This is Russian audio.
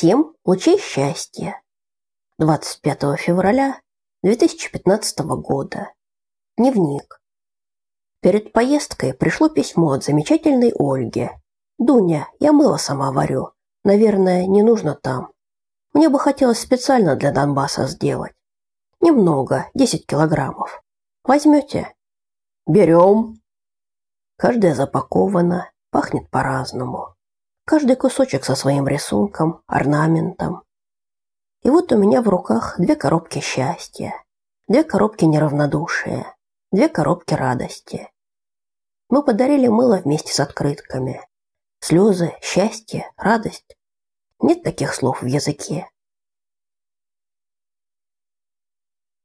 Всем лучей счастья. 25 февраля 2015 года. Дневник. Перед поездкой пришло письмо от замечательной Ольги. «Дуня, я мыло сама варю. Наверное, не нужно там. Мне бы хотелось специально для Донбасса сделать. Немного, 10 килограммов. Возьмете?» «Берем». Каждая запакована, пахнет по-разному. Каждый кусочек со своим рисунком, орнаментом. И вот у меня в руках две коробки счастья, две коробки неравнодушия, две коробки радости. Мы подарили мыло вместе с открытками. Слезы, счастье, радость. Нет таких слов в языке.